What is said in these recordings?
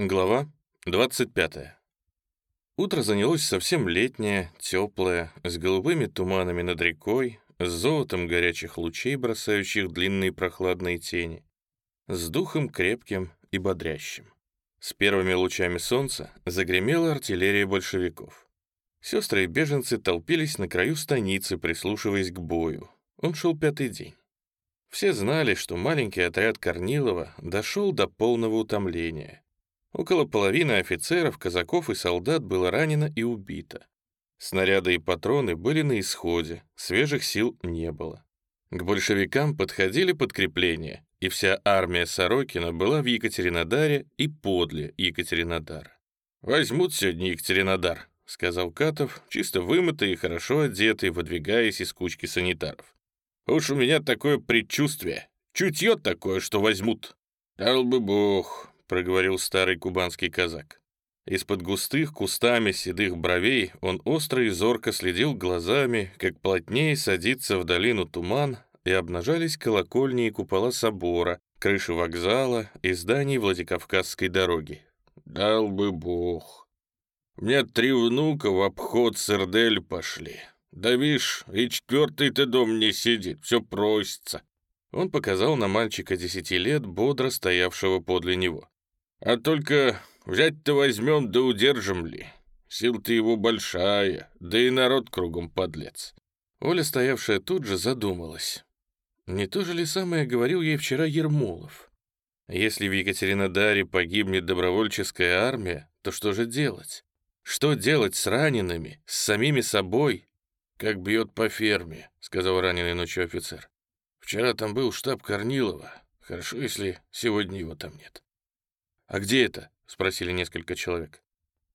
Глава 25. Утро занялось совсем летнее, теплое, с голубыми туманами над рекой, с золотом горячих лучей, бросающих длинные прохладные тени, с духом крепким и бодрящим. С первыми лучами солнца загремела артиллерия большевиков. Сестры и беженцы толпились на краю станицы, прислушиваясь к бою. Он шел пятый день. Все знали, что маленький отряд Корнилова дошел до полного утомления — Около половины офицеров, казаков и солдат было ранено и убито. Снаряды и патроны были на исходе, свежих сил не было. К большевикам подходили подкрепления, и вся армия Сорокина была в Екатеринодаре и подле Екатеринодара. «Возьмут сегодня Екатеринодар», — сказал Катов, чисто вымытый и хорошо одетый, выдвигаясь из кучки санитаров. «Уж у меня такое предчувствие, чутье такое, что возьмут». «Дал бы бог», проговорил старый кубанский казак. Из-под густых кустами седых бровей он остро и зорко следил глазами, как плотнее садится в долину туман, и обнажались колокольни и купола собора, крыши вокзала и зданий Владикавказской дороги. «Дал бы бог! У меня три внука в обход с Ирдель пошли. Да вишь, и четвертый-то дом не сидит, все просится». Он показал на мальчика десяти лет, бодро стоявшего подле него. А только взять-то возьмем да удержим ли. Сил-то его большая, да и народ кругом подлец». Оля, стоявшая тут же, задумалась. Не то же ли самое говорил ей вчера Ермолов? Если в Екатеринодаре погибнет добровольческая армия, то что же делать? Что делать с ранеными, с самими собой? «Как бьет по ферме», — сказал раненый ночью офицер. «Вчера там был штаб Корнилова. Хорошо, если сегодня его там нет». «А где это?» — спросили несколько человек.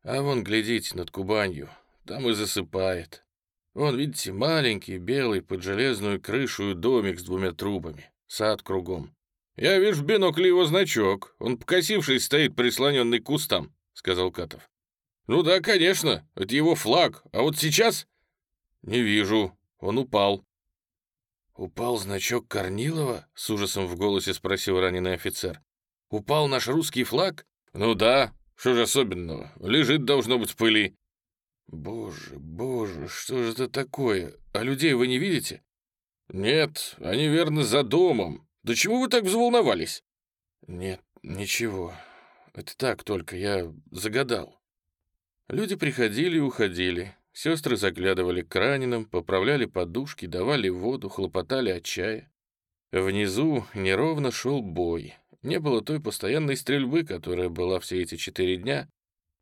«А вон, глядите, над Кубанью. Там и засыпает. Вон, видите, маленький, белый, под железную крышу домик с двумя трубами. Сад кругом. «Я вижу в бинокле его значок. Он покосивший стоит, прислоненный к кустам», — сказал Катов. «Ну да, конечно, это его флаг. А вот сейчас...» «Не вижу. Он упал». «Упал значок Корнилова?» — с ужасом в голосе спросил раненый офицер. Упал наш русский флаг? Ну да, что же особенного? Лежит, должно быть, в пыли. Боже, боже, что же это такое? А людей вы не видите? Нет, они верно за домом. Да чему вы так взволновались? Нет, ничего. Это так только, я загадал. Люди приходили и уходили. Сестры заглядывали к раненым, поправляли подушки, давали воду, хлопотали от чая. Внизу неровно шел бой. Не было той постоянной стрельбы, которая была все эти четыре дня,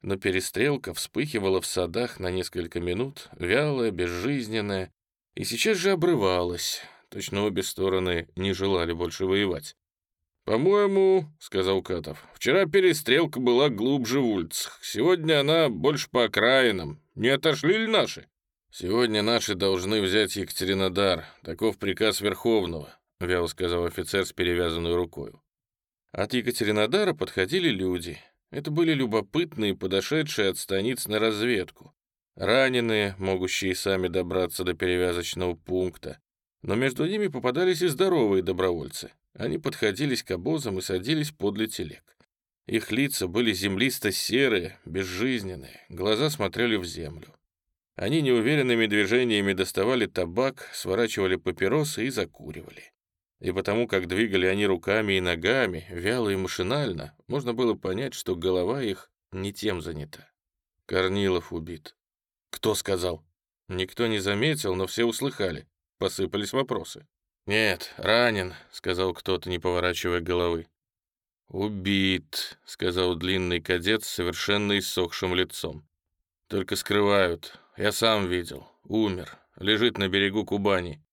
но перестрелка вспыхивала в садах на несколько минут, вялая, безжизненная, и сейчас же обрывалась. Точно обе стороны не желали больше воевать. «По-моему, — сказал Катов, — вчера перестрелка была глубже в улицах. Сегодня она больше по окраинам. Не отошли ли наши?» «Сегодня наши должны взять Екатеринодар. Таков приказ Верховного», — вяло сказал офицер с перевязанной рукой. От Екатеринодара подходили люди. Это были любопытные, подошедшие от станиц на разведку. Раненые, могущие сами добраться до перевязочного пункта. Но между ними попадались и здоровые добровольцы. Они подходились к обозам и садились подле телег. Их лица были землисто-серые, безжизненные, глаза смотрели в землю. Они неуверенными движениями доставали табак, сворачивали папиросы и закуривали и потому как двигали они руками и ногами, вяло и машинально, можно было понять, что голова их не тем занята. Корнилов убит. Кто сказал? Никто не заметил, но все услыхали. Посыпались вопросы. «Нет, ранен», — сказал кто-то, не поворачивая головы. «Убит», — сказал длинный кадет с совершенно иссохшим лицом. «Только скрывают. Я сам видел. Умер. Лежит на берегу Кубани.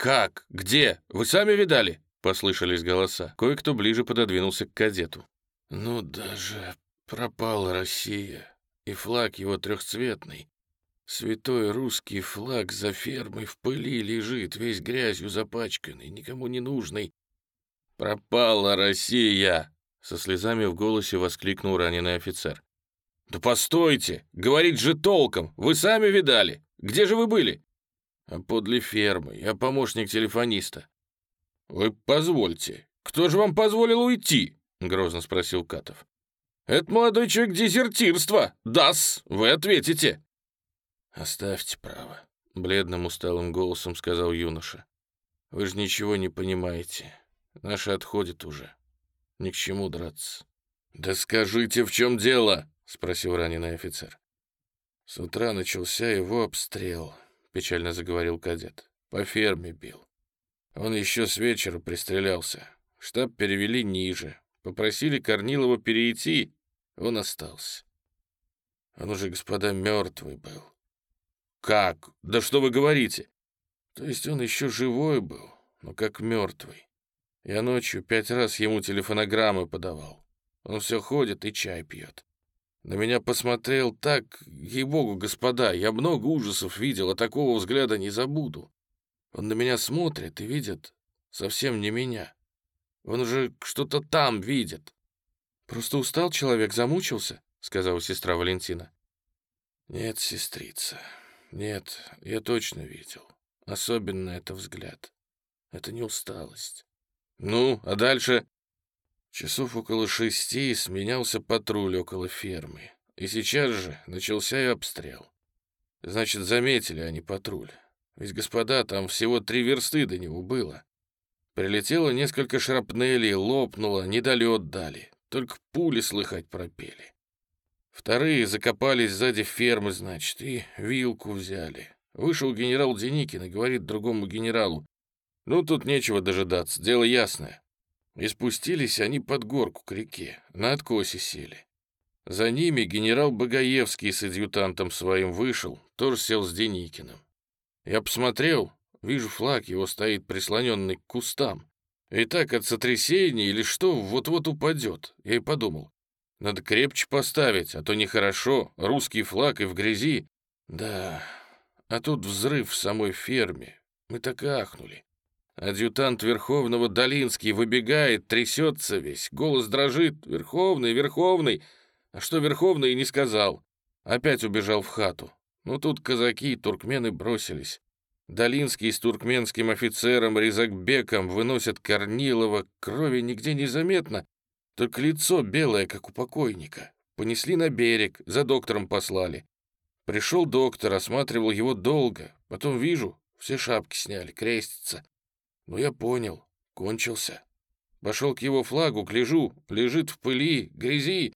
«Как? Где? Вы сами видали?» — послышались голоса. Кое-кто ближе пододвинулся к кадету. «Ну даже пропала Россия, и флаг его трехцветный. Святой русский флаг за фермой в пыли лежит, весь грязью запачканный, никому не нужный. «Пропала Россия!» — со слезами в голосе воскликнул раненый офицер. «Да постойте! Говорить же толком! Вы сами видали! Где же вы были?» А подле фермы. Я помощник телефониста». «Вы позвольте. Кто же вам позволил уйти?» — грозно спросил Катов. Это молодой человек дезертирства. Дас, вы ответите. Оставьте право, бледным усталым голосом сказал юноша. Вы же ничего не понимаете. Наши отходят уже. Ни к чему драться. Да скажите, в чем дело? спросил раненый офицер. С утра начался его обстрел, печально заговорил кадет. По ферме бил. Он еще с вечера пристрелялся. Штаб перевели ниже. Попросили Корнилова перейти. Он остался. Он уже, господа, мертвый был. Как? Да что вы говорите? То есть он еще живой был, но как мертвый. Я ночью пять раз ему телефонограммы подавал. Он все ходит и чай пьет. На меня посмотрел так, ей-богу, господа, я много ужасов видел, а такого взгляда не забуду. Он на меня смотрит и видит совсем не меня. Он уже что-то там видит. Просто устал человек, замучился, сказала сестра Валентина. Нет, сестрица, нет, я точно видел. Особенно это взгляд. Это не усталость. Ну, а дальше? Часов около шести сменялся патруль около фермы. И сейчас же начался и обстрел. Значит, заметили они патруль. Ведь, господа, там всего три версты до него было. Прилетело несколько шрапнелей, лопнуло, недолет дали. Только пули слыхать пропели. Вторые закопались сзади фермы, значит, и вилку взяли. Вышел генерал Деникин и говорит другому генералу, «Ну, тут нечего дожидаться, дело ясное». И спустились они под горку к реке, на откосе сели. За ними генерал Багаевский с адъютантом своим вышел, тоже сел с Деникиным. Я посмотрел, вижу флаг его стоит прислоненный к кустам. И так от сотрясения или что вот-вот упадет. Я и подумал, надо крепче поставить, а то нехорошо, русский флаг и в грязи. Да, а тут взрыв в самой ферме. Мы так ахнули. Адъютант Верховного Долинский выбегает, трясется весь, голос дрожит. «Верховный, Верховный!» А что Верховный и не сказал. Опять убежал в хату. Ну тут казаки и туркмены бросились. Долинский с туркменским офицером Резакбеком выносят Корнилова, крови нигде не заметно, только лицо белое, как у покойника. Понесли на берег, за доктором послали. Пришел доктор, осматривал его долго, потом вижу, все шапки сняли, крестится. Ну, я понял, кончился. Пошел к его флагу, гляжу, лежит в пыли, грязи.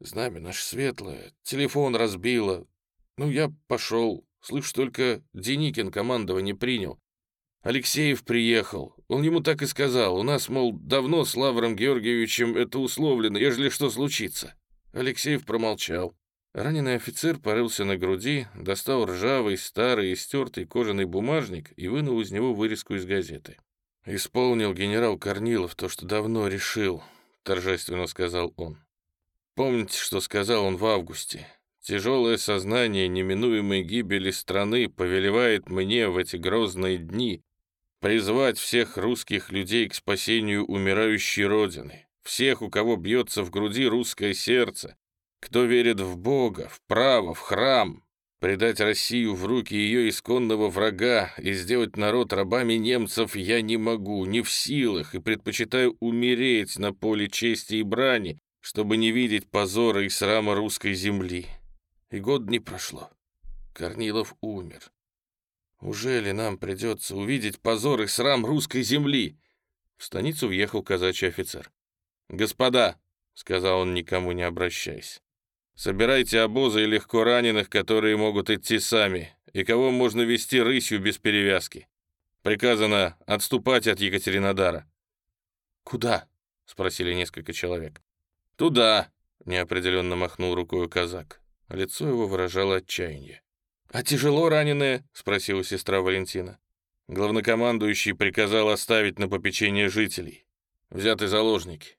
Знамя наше светлое, телефон разбило. Ну, я пошел. Слышь, только Деникин командование принял. Алексеев приехал. Он ему так и сказал. У нас, мол, давно с Лавром Георгиевичем это условлено, ежели что случится. Алексеев промолчал. Раненый офицер порылся на груди, достал ржавый, старый и стертый кожаный бумажник и вынул из него вырезку из газеты. «Исполнил генерал Корнилов то, что давно решил», — торжественно сказал он. «Помните, что сказал он в августе? Тяжелое сознание неминуемой гибели страны повелевает мне в эти грозные дни призвать всех русских людей к спасению умирающей Родины, всех, у кого бьется в груди русское сердце, кто верит в Бога, в право, в храм, предать Россию в руки ее исконного врага и сделать народ рабами немцев я не могу, не в силах, и предпочитаю умереть на поле чести и брани, чтобы не видеть позора и срама русской земли. И год не прошло. Корнилов умер. Уже ли нам придется увидеть позор и срам русской земли? В станицу въехал казачий офицер. «Господа», — сказал он, никому не обращаясь, Собирайте обозы и легко раненых, которые могут идти сами, и кого можно вести рысью без перевязки. Приказано отступать от Екатеринодара». «Куда?» — спросили несколько человек. «Туда», — неопределенно махнул рукой казак. Лицо его выражало отчаяние. «А тяжело раненые?» — спросила сестра Валентина. Главнокомандующий приказал оставить на попечение жителей. Взяты заложники.